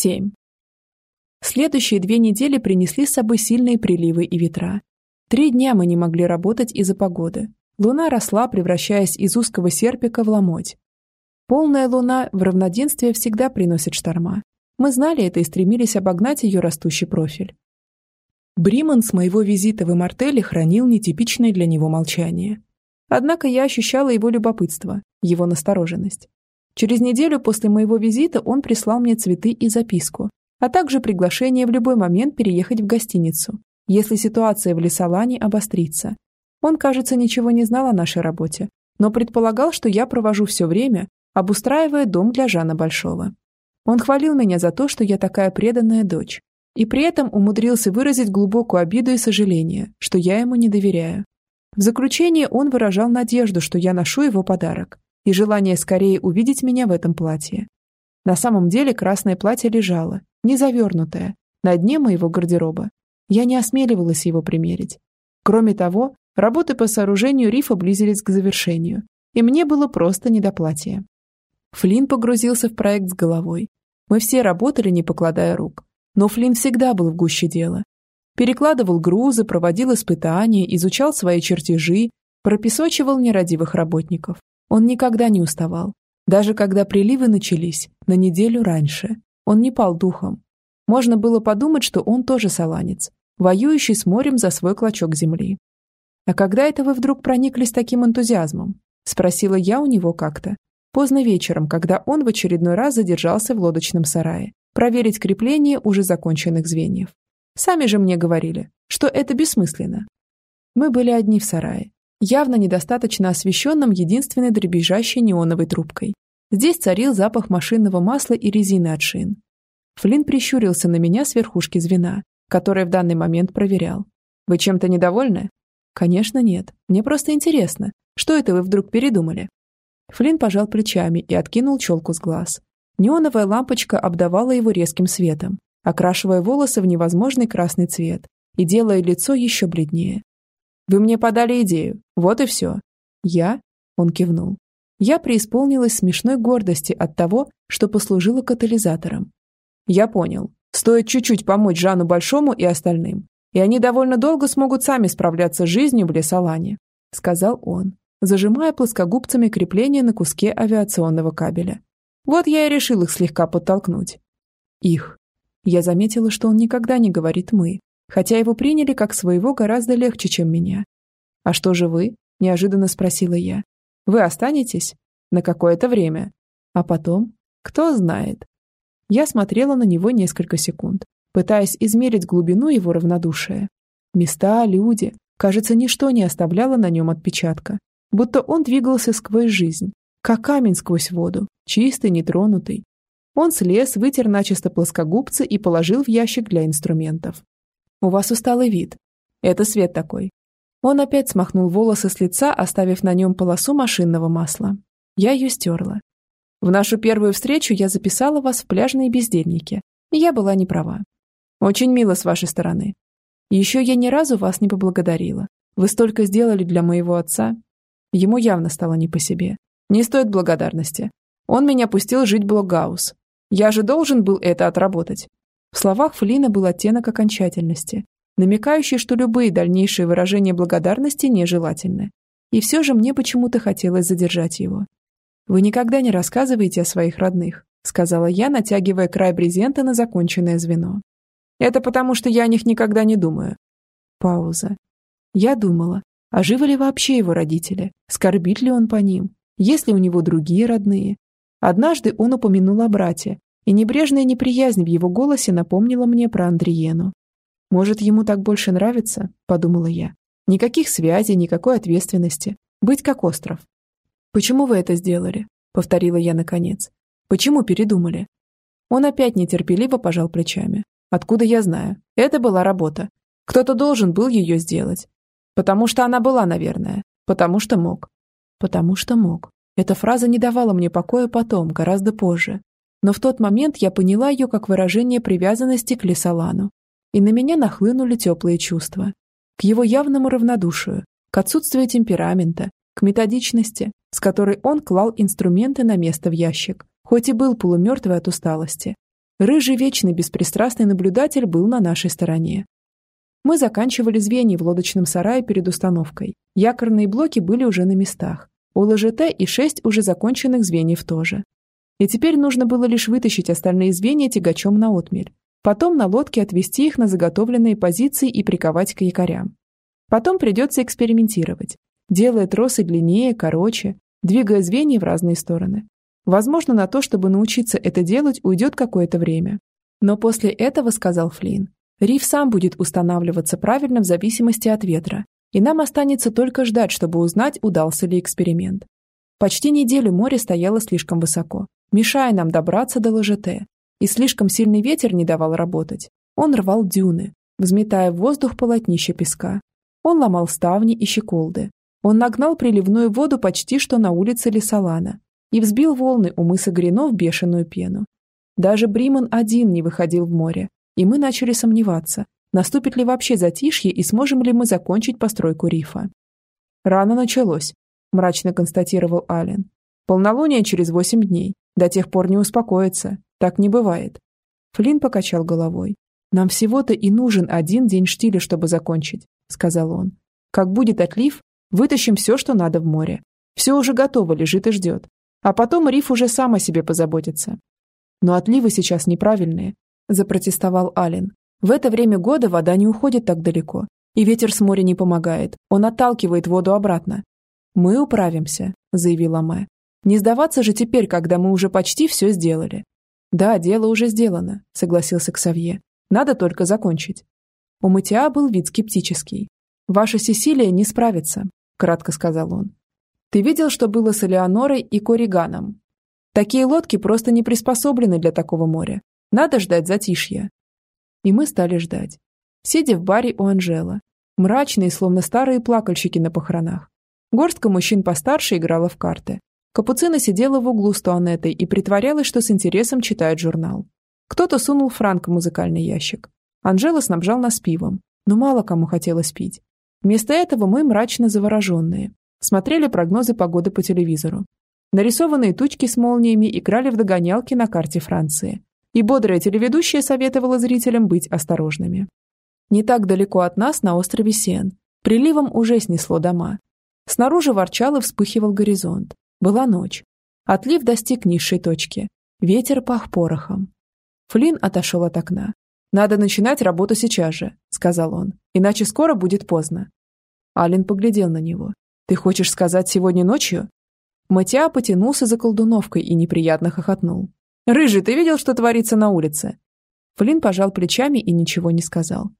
7. Следующие две недели принесли с собой сильные приливы и ветра. Три дня мы не могли работать из-за погоды. Луна росла, превращаясь из узкого серпика в ломоть. Полная луна в равноденствие всегда приносит шторма. Мы знали это и стремились обогнать ее растущий профиль. Бриман с моего визита в Имартеле хранил нетипичное для него молчание. Однако я ощущала его любопытство, его настороженность. Через неделю после моего визита он прислал мне цветы и записку, а также приглашение в любой момент переехать в гостиницу, если ситуация в Лесолане обострится. Он, кажется, ничего не знал о нашей работе, но предполагал, что я провожу все время, обустраивая дом для Жана Большого. Он хвалил меня за то, что я такая преданная дочь, и при этом умудрился выразить глубокую обиду и сожаление, что я ему не доверяю. В заключение он выражал надежду, что я ношу его подарок, и желание скорее увидеть меня в этом платье. На самом деле красное платье лежало, не завернутое, на дне моего гардероба. Я не осмеливалась его примерить. Кроме того, работы по сооружению рифа близились к завершению, и мне было просто не до платья. Флинн погрузился в проект с головой. Мы все работали, не покладая рук. Но Флинн всегда был в гуще дела. Перекладывал грузы, проводил испытания, изучал свои чертежи, пропесочивал нерадивых работников. Он никогда не уставал. Даже когда приливы начались, на неделю раньше. Он не пал духом. Можно было подумать, что он тоже саланец, воюющий с морем за свой клочок земли. «А когда это вы вдруг прониклись таким энтузиазмом?» – спросила я у него как-то. Поздно вечером, когда он в очередной раз задержался в лодочном сарае, проверить крепление уже законченных звеньев. Сами же мне говорили, что это бессмысленно. Мы были одни в сарае, явно недостаточно освещенном единственной дребезжащей неоновой трубкой. Здесь царил запах машинного масла и резины от шин. Флинн прищурился на меня с верхушки звена, которое в данный момент проверял. «Вы чем-то недовольны?» «Конечно нет. Мне просто интересно. Что это вы вдруг передумали?» Флинн пожал плечами и откинул челку с глаз. Неоновая лампочка обдавала его резким светом, окрашивая волосы в невозможный красный цвет и делая лицо еще бледнее. «Вы мне подали идею. Вот и все». «Я?» – он кивнул. Я преисполнилась смешной гордости от того, что послужила катализатором. Я понял. Стоит чуть-чуть помочь Жану Большому и остальным, и они довольно долго смогут сами справляться с жизнью в Лесолане, сказал он, зажимая плоскогубцами крепление на куске авиационного кабеля. Вот я и решил их слегка подтолкнуть. Их. Я заметила, что он никогда не говорит «мы», хотя его приняли как своего гораздо легче, чем меня. «А что же вы?» – неожиданно спросила я. Вы останетесь? На какое-то время. А потом? Кто знает. Я смотрела на него несколько секунд, пытаясь измерить глубину его равнодушия. Места, люди. Кажется, ничто не оставляло на нем отпечатка. Будто он двигался сквозь жизнь, как камень сквозь воду, чистый, нетронутый. Он слез, вытер начисто плоскогубцы и положил в ящик для инструментов. «У вас усталый вид. Это свет такой. Он опять смахнул волосы с лица, оставив на нем полосу машинного масла. Я ее стерла. В нашу первую встречу я записала вас в пляжные бездельники. Я была не права. Очень мило с вашей стороны. Еще я ни разу вас не поблагодарила. Вы столько сделали для моего отца. Ему явно стало не по себе. Не стоит благодарности. Он меня пустил жить в Блокгаус. Я же должен был это отработать. В словах Флина был оттенок окончательности, намекающий, что любые дальнейшие выражения благодарности нежелательны. И все же мне почему-то хотелось задержать его. «Вы никогда не рассказываете о своих родных», сказала я, натягивая край брезента на законченное звено. «Это потому, что я о них никогда не думаю». Пауза. Я думала, а живы ли вообще его родители? Скорбит ли он по ним? Есть ли у него другие родные? Однажды он упомянул о брате, и небрежная неприязнь в его голосе напомнила мне про Андриену. «Может, ему так больше нравится?» – подумала я. «Никаких связей, никакой ответственности. Быть как остров». «Почему вы это сделали?» – повторила я наконец. «Почему передумали?» Он опять нетерпеливо пожал плечами. «Откуда я знаю? Это была работа. Кто-то должен был ее сделать. Потому что она была, наверное. Потому что мог. Потому что мог. Эта фраза не давала мне покоя потом, гораздо позже. Но в тот момент я поняла ее как выражение привязанности к Лесолану и на меня нахлынули теплые чувства. К его явному равнодушию, к отсутствию темперамента, к методичности, с которой он клал инструменты на место в ящик, хоть и был полумертвый от усталости. Рыжий вечный беспристрастный наблюдатель был на нашей стороне. Мы заканчивали звенья в лодочном сарае перед установкой. Якорные блоки были уже на местах. У ЛЖТ и шесть уже законченных звеньев тоже. И теперь нужно было лишь вытащить остальные звенья тягачом на отмель. Потом на лодке отвести их на заготовленные позиции и приковать к якорям. Потом придется экспериментировать, делая тросы длиннее, короче, двигая звенья в разные стороны. Возможно, на то, чтобы научиться это делать, уйдет какое-то время. Но после этого, сказал Флинн, риф сам будет устанавливаться правильно в зависимости от ветра, и нам останется только ждать, чтобы узнать, удался ли эксперимент. Почти неделю море стояло слишком высоко, мешая нам добраться до ЛЖТ, и слишком сильный ветер не давал работать. Он рвал дюны, взметая в воздух полотнище песка. Он ломал ставни и щеколды. Он нагнал приливную воду почти что на улице Лесолана, и взбил волны у мыса Грино в бешеную пену. Даже Бриман один не выходил в море, и мы начали сомневаться, наступит ли вообще затишье и сможем ли мы закончить постройку рифа. «Рано началось», – мрачно констатировал Ален. «Полнолуние через восемь дней. До тех пор не успокоится. Так не бывает». Флинн покачал головой. «Нам всего-то и нужен один день штиля, чтобы закончить», – сказал он. «Как будет отлив, вытащим все, что надо в море. Все уже готово, лежит и ждет. А потом риф уже сам о себе позаботится. Но отливы сейчас неправильные, запротестовал Ален. В это время года вода не уходит так далеко, и ветер с моря не помогает, он отталкивает воду обратно. Мы управимся, заявила Мэ. Не сдаваться же теперь, когда мы уже почти все сделали. Да, дело уже сделано, согласился Ксавье. Надо только закончить. У Матиа был вид скептический. Ваша Сесилия не справится, кратко сказал он. Ты видел, что было с Элеонорой и Кориганом? Такие лодки просто не приспособлены для такого моря. Надо ждать затишья. И мы стали ждать. Сидя в баре у Анжела. Мрачные, словно старые плакальщики на похоронах. Горстка мужчин постарше играла в карты. Капуцина сидела в углу с туанетой и притворялась, что с интересом читает журнал. Кто-то сунул Франк в музыкальный ящик. Анжела снабжал нас пивом, но мало кому хотелось пить. Вместо этого мы мрачно завороженные, Смотрели прогнозы погоды по телевизору. Нарисованные тучки с молниями играли в догонялки на карте Франции. И бодрая телеведущая советовала зрителям быть осторожными. Не так далеко от нас, на острове Сен, приливом уже снесло дома. Снаружи ворчал и вспыхивал горизонт. Была ночь. Отлив достиг низшей точки. Ветер пах порохом. Флинн отошел от окна. «Надо начинать работу сейчас же», — сказал он, «иначе скоро будет поздно». Ален поглядел на него. Ты хочешь сказать сегодня ночью? Матиа потянулся за колдуновкой и неприятно хохотнул. «Рыжий, ты видел, что творится на улице?» Флинн пожал плечами и ничего не сказал.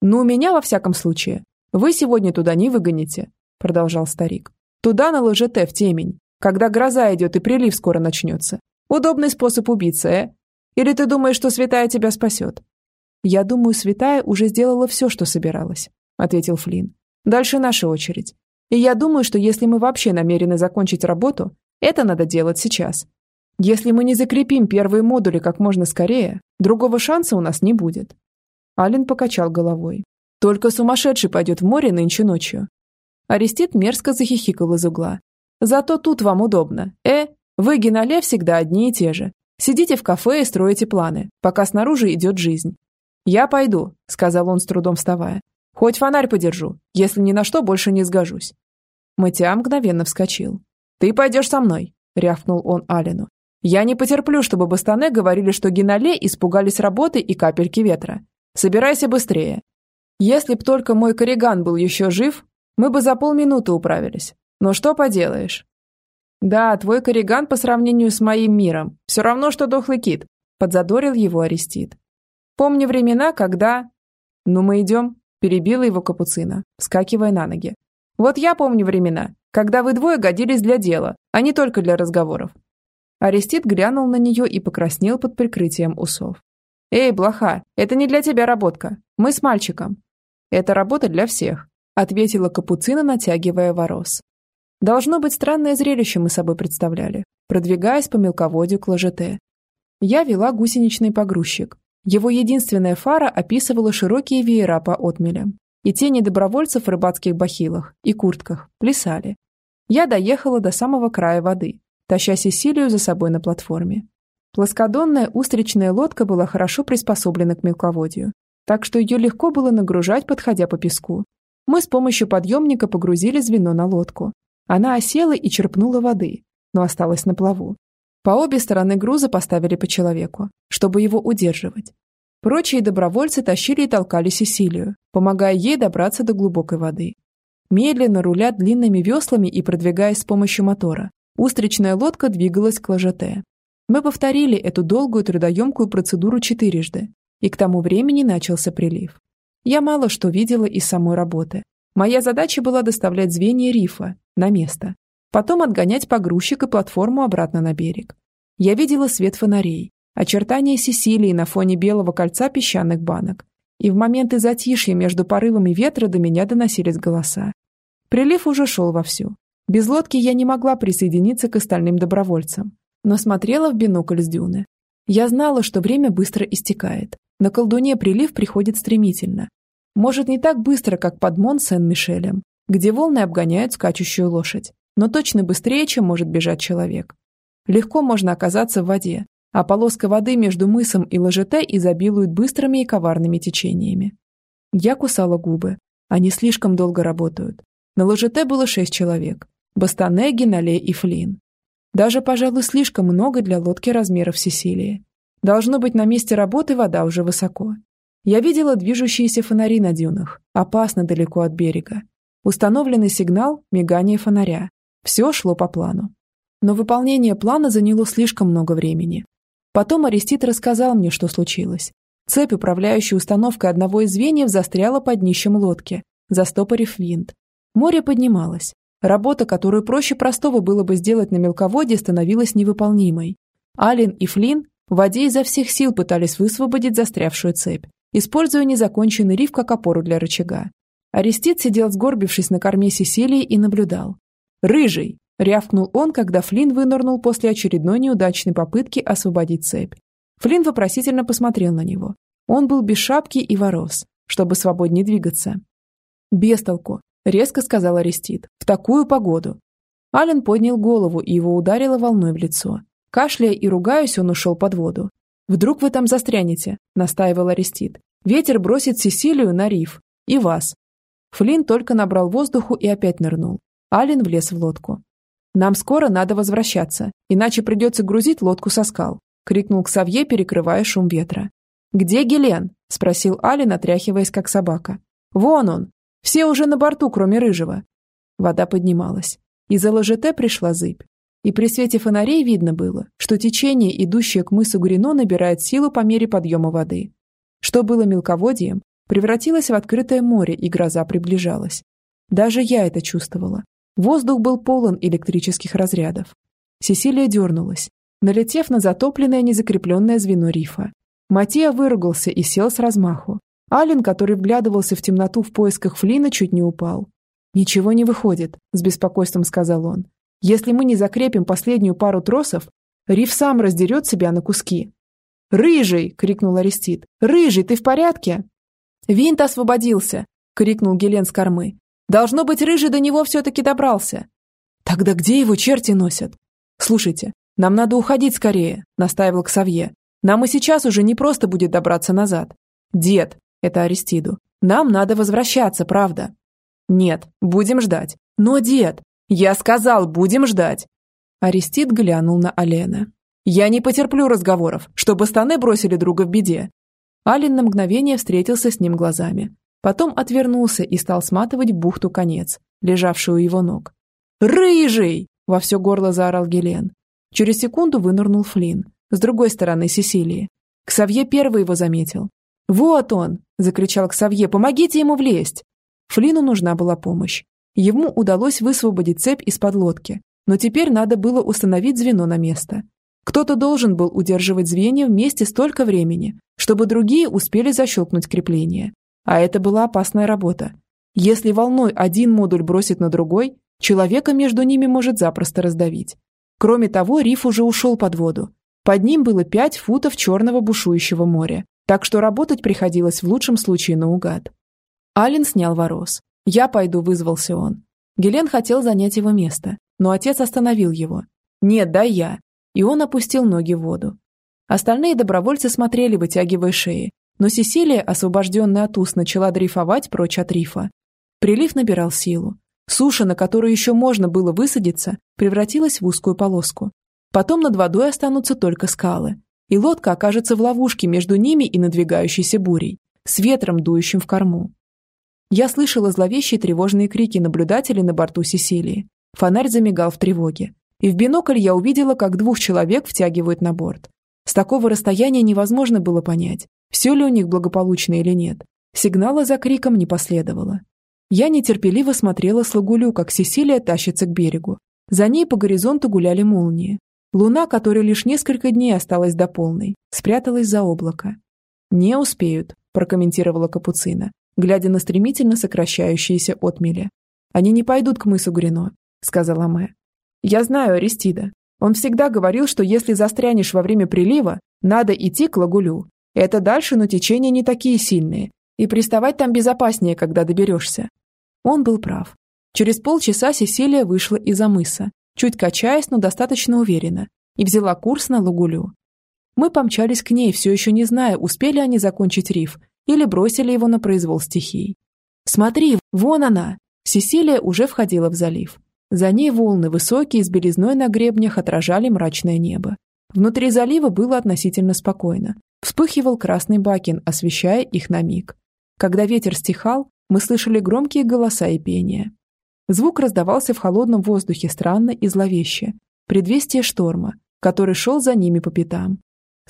«Ну, меня, во всяком случае. Вы сегодня туда не выгоните», продолжал старик. «Туда на ЛЖТ в темень, когда гроза идет и прилив скоро начнется. Удобный способ убиться, э? Или ты думаешь, что святая тебя спасет?» «Я думаю, святая уже сделала все, что собиралась», ответил Флинн. «Дальше наша очередь. И я думаю, что если мы вообще намерены закончить работу, это надо делать сейчас. Если мы не закрепим первые модули как можно скорее, другого шанса у нас не будет. Ален покачал головой. Только сумасшедший пойдет в море нынче ночью. Арестит мерзко захихикал из угла. Зато тут вам удобно. Э, вы, Генале, всегда одни и те же. Сидите в кафе и строите планы, пока снаружи идет жизнь. «Я пойду», — сказал он с трудом вставая. «Хоть фонарь подержу, если ни на что больше не сгожусь. Матиа мгновенно вскочил. «Ты пойдешь со мной», — рявкнул он Алину. «Я не потерплю, чтобы Бастане говорили, что Генале испугались работы и капельки ветра. Собирайся быстрее. Если б только мой корриган был еще жив, мы бы за полминуты управились. Но что поделаешь?» «Да, твой корриган по сравнению с моим миром. Все равно, что дохлый кит», — подзадорил его Арестит. «Помни времена, когда...» «Ну, мы идем», — перебила его Капуцина, вскакивая на ноги. Вот я помню времена, когда вы двое годились для дела, а не только для разговоров. Арестит глянул на нее и покраснел под прикрытием усов. «Эй, блоха, это не для тебя работка. Мы с мальчиком». «Это работа для всех», — ответила Капуцина, натягивая ворос. Должно быть, странное зрелище мы собой представляли, продвигаясь по мелководью к ложете. Я вела гусеничный погрузчик. Его единственная фара описывала широкие веера по отмелям, и тени добровольцев в рыбацких бахилах и куртках плясали. Я доехала до самого края воды, таща Сесилию за собой на платформе. Плоскодонная устричная лодка была хорошо приспособлена к мелководью, так что ее легко было нагружать, подходя по песку. Мы с помощью подъемника погрузили звено на лодку. Она осела и черпнула воды, но осталась на плаву. По обе стороны груза поставили по человеку, чтобы его удерживать. Прочие добровольцы тащили и толкали Сесилию, помогая ей добраться до глубокой воды. Медленно рулят длинными веслами и продвигаясь с помощью мотора, устричная лодка двигалась к ложете. Мы повторили эту долгую трудоемкую процедуру четырежды, и к тому времени начался прилив. Я мало что видела из самой работы. Моя задача была доставлять звенья рифа на место, потом отгонять погрузчик и платформу обратно на берег. Я видела свет фонарей, очертания Сесилии на фоне белого кольца песчаных банок, и в моменты затишья между порывами ветра до меня доносились голоса. Прилив уже шел вовсю. Без лодки я не могла присоединиться к остальным добровольцам, но смотрела в бинокль с дюны. Я знала, что время быстро истекает. На колдуне прилив приходит стремительно. Может, не так быстро, как под Мон-Сен-Мишелем, где волны обгоняют скачущую лошадь, но точно быстрее, чем может бежать человек. Легко можно оказаться в воде, а полоска воды между мысом и ложете изобилует быстрыми и коварными течениями. Я кусала губы. Они слишком долго работают. На ложете было шесть человек. Бастане, Генале и Флин. Даже, пожалуй, слишком много для лодки размеров Сесилии. Должно быть, на месте работы вода уже высоко. Я видела движущиеся фонари на дюнах, опасно далеко от берега. Установленный сигнал, мигание фонаря. Все шло по плану. Но выполнение плана заняло слишком много времени. Потом Арестит рассказал мне, что случилось. Цепь, управляющая установкой одного из звеньев, застряла под днищем лодки, застопорив винт. Море поднималось. Работа, которую проще простого было бы сделать на мелководье, становилась невыполнимой. Ален и Флин в воде изо всех сил пытались высвободить застрявшую цепь, используя незаконченный риф как опору для рычага. Арестит сидел сгорбившись на корме Сесилии и наблюдал. «Рыжий!» Рявкнул он, когда Флинн вынырнул после очередной неудачной попытки освободить цепь. Флинн вопросительно посмотрел на него. Он был без шапки и ворос, чтобы свободнее двигаться. «Бестолку», — резко сказал Арестит, — «в такую погоду». Ален поднял голову, и его ударило волной в лицо. Кашляя и ругаясь, он ушел под воду. «Вдруг вы там застрянете?» – настаивал Арестит. «Ветер бросит Сесилию на риф. И вас». Флинн только набрал воздуху и опять нырнул. Ален влез в лодку. «Нам скоро надо возвращаться, иначе придется грузить лодку со скал», — крикнул Ксавье, перекрывая шум ветра. «Где Гелен?» — спросил Алин, отряхиваясь, как собака. «Вон он! Все уже на борту, кроме Рыжего». Вода поднималась. Из-за ложете пришла зыбь. И при свете фонарей видно было, что течение, идущее к мысу Грино, набирает силу по мере подъема воды. Что было мелководьем, превратилось в открытое море, и гроза приближалась. Даже я это чувствовала, Воздух был полон электрических разрядов. Сесилия дернулась, налетев на затопленное незакрепленное звено рифа. Матия выругался и сел с размаху. Ален, который вглядывался в темноту в поисках Флина, чуть не упал. «Ничего не выходит», — с беспокойством сказал он. «Если мы не закрепим последнюю пару тросов, риф сам раздерет себя на куски». «Рыжий!» — крикнул Арестит. «Рыжий, ты в порядке?» «Винт освободился!» — крикнул Гелен с кормы. Должно быть, Рыжий до него все-таки добрался. Тогда где его черти носят? Слушайте, нам надо уходить скорее, настаивал Ксавье. Нам и сейчас уже не просто будет добраться назад. Дед, это Аристиду, нам надо возвращаться, правда? Нет, будем ждать. Но, дед, я сказал, будем ждать. Аристид глянул на Алена. Я не потерплю разговоров, чтобы станы бросили друга в беде. Ален на мгновение встретился с ним глазами, Потом отвернулся и стал сматывать бухту конец, лежавший у его ног. «Рыжий!» – во все горло заорал Гелен. Через секунду вынырнул Флинн, с другой стороны Сесилии. Ксавье первый его заметил. «Вот он!» – закричал Ксавье. «Помогите ему влезть!» Флину нужна была помощь. Ему удалось высвободить цепь из-под лодки, но теперь надо было установить звено на место. Кто-то должен был удерживать звенья вместе столько времени, чтобы другие успели защелкнуть крепление. А это была опасная работа. Если волной один модуль бросит на другой, человека между ними может запросто раздавить. Кроме того, риф уже ушел под воду. Под ним было пять футов черного бушующего моря, так что работать приходилось в лучшем случае наугад. Ален снял ворос. «Я пойду», — вызвался он. Гелен хотел занять его место, но отец остановил его. «Нет, дай я». И он опустил ноги в воду. Остальные добровольцы смотрели, вытягивая шеи, но Сесилия, освобожденная от уст, начала дрейфовать прочь от рифа. Прилив набирал силу. Суша, на которую еще можно было высадиться, превратилась в узкую полоску. Потом над водой останутся только скалы, и лодка окажется в ловушке между ними и надвигающейся бурей, с ветром, дующим в корму. Я слышала зловещие тревожные крики наблюдателей на борту Сесилии. Фонарь замигал в тревоге. И в бинокль я увидела, как двух человек втягивают на борт. С такого расстояния невозможно было понять, все ли у них благополучно или нет. Сигнала за криком не последовало. Я нетерпеливо смотрела с лагулю, как Сесилия тащится к берегу. За ней по горизонту гуляли молнии. Луна, которой лишь несколько дней осталась до полной, спряталась за облако. «Не успеют», – прокомментировала Капуцина, глядя на стремительно сокращающиеся отмели. «Они не пойдут к мысу Грино», – сказала Мэ. «Я знаю Аристида. Он всегда говорил, что если застрянешь во время прилива, надо идти к лагулю. Это дальше, но течения не такие сильные, и приставать там безопаснее, когда доберешься. Он был прав. Через полчаса Сесилия вышла из-за мыса, чуть качаясь, но достаточно уверенно, и взяла курс на Лагулю. Мы помчались к ней, все еще не зная, успели они закончить риф или бросили его на произвол стихий. «Смотри, вон она!» Сесилия уже входила в залив. За ней волны, высокие, с белизной на гребнях, отражали мрачное небо. Внутри залива было относительно спокойно. Вспыхивал красный бакин, освещая их на миг. Когда ветер стихал, мы слышали громкие голоса и пение. Звук раздавался в холодном воздухе странно и зловеще, предвестие шторма, который шел за ними по пятам.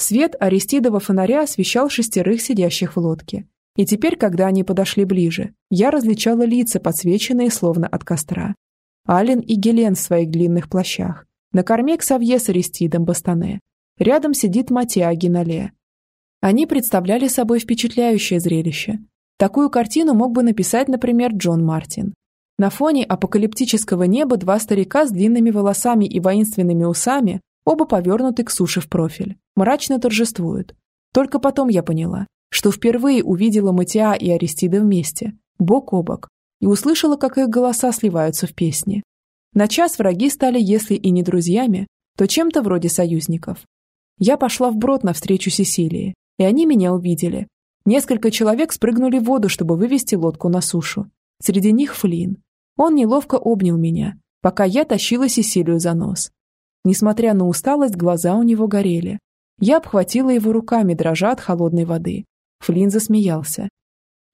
Свет Аристидова фонаря освещал шестерых сидящих в лодке. И теперь, когда они подошли ближе, я различала лица, подсвеченные словно от костра. Ален и Гелен в своих длинных плащах. На корме Ксавье с Аристидом Бастане. Рядом сидит Матиа Гинале. Они представляли собой впечатляющее зрелище, Такую картину мог бы написать, например, Джон Мартин. На фоне апокалиптического неба два старика с длинными волосами и воинственными усами, оба повернуты к суше в профиль, мрачно торжествуют. Только потом я поняла, что впервые увидела Матиа и Аристида вместе, бок о бок, и услышала, как их голоса сливаются в песне. На час враги стали, если и не друзьями, то чем-то вроде союзников. Я пошла вброд навстречу Сесилии, и они меня увидели, Несколько человек спрыгнули в воду, чтобы вывести лодку на сушу. Среди них Флин. Он неловко обнял меня, пока я тащила Сесилию за нос. Несмотря на усталость, глаза у него горели. Я обхватила его руками, дрожа от холодной воды. Флин засмеялся.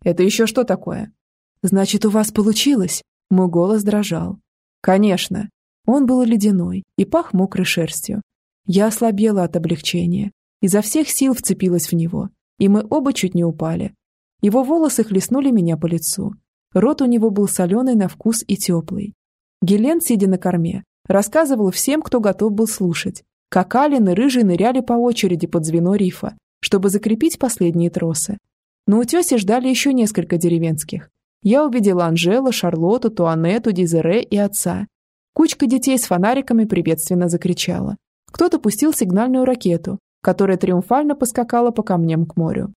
«Это еще что такое?» «Значит, у вас получилось?» Мой голос дрожал. «Конечно». Он был ледяной и пах мокрой шерстью. Я ослабела от облегчения. Изо всех сил вцепилась в него, и мы оба чуть не упали. Его волосы хлестнули меня по лицу. Рот у него был соленый на вкус и теплый. Гелен, сидя на корме, рассказывал всем, кто готов был слушать, как Алин и Рыжий ныряли по очереди под звено рифа, чтобы закрепить последние тросы. На утесе ждали еще несколько деревенских. Я увидела Анжела, Шарлотту, Туанетту, Дизере и отца. Кучка детей с фонариками приветственно закричала. Кто-то пустил сигнальную ракету, которая триумфально поскакала по камням к морю.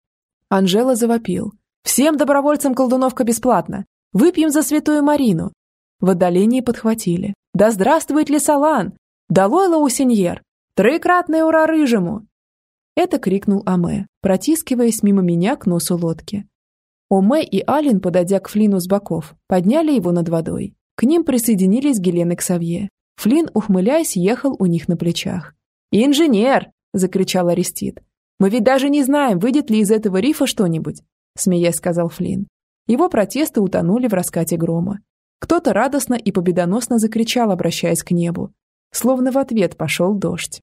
Анжела завопил. «Всем добровольцам колдуновка бесплатно! Выпьем за святую Марину!» В отдалении подхватили. «Да здравствует Лесолан! Долой Лаусеньер! Троекратное ура рыжему!» Это крикнул Аме, протискиваясь мимо меня к носу лодки. Оме и Алин, подойдя к Флину с боков, подняли его над водой. К ним присоединились Гелен и Ксавье. Флин, ухмыляясь, ехал у них на плечах. «Инженер!» – закричал Арестит. «Мы ведь даже не знаем, выйдет ли из этого рифа что-нибудь», – смеясь сказал Флинн. Его протесты утонули в раскате грома. Кто-то радостно и победоносно закричал, обращаясь к небу. Словно в ответ пошел дождь.